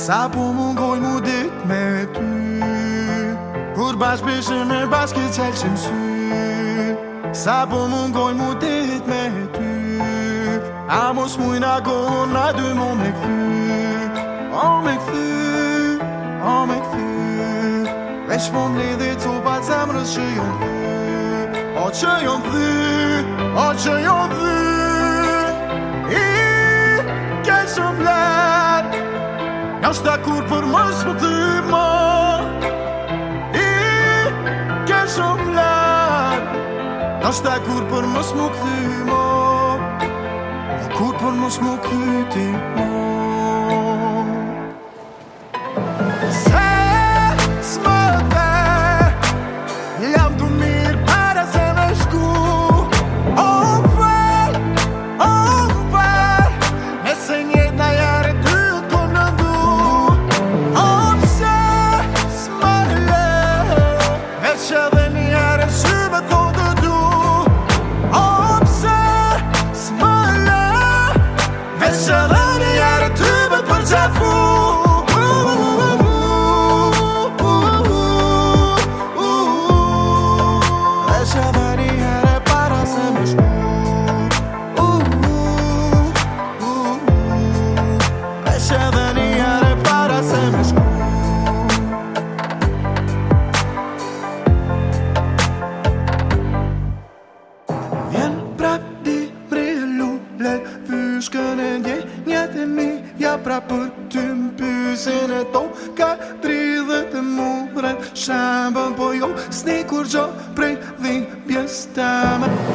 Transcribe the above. Sa po më ngoj mu dit me ty Kur bashk bishë me bashk i qelë që sy Sa po mu dit me ty A mos mu i na gon, a dy mu me këthy O me këthy, o me këthy Veç po më lidhi të pa zemrës që jonë këthy O që jonë këthy, o që jonë këthy I, kesh më është da kur për mës më të më I ke shumë lërë është da kur për mës më këthy më Kur për mës më këthy më but ale ty, bo pan Ja pra për ty më pysin e to Ka tri dhe të më shambën po jo Sni kur gjo prej dhin bjës të më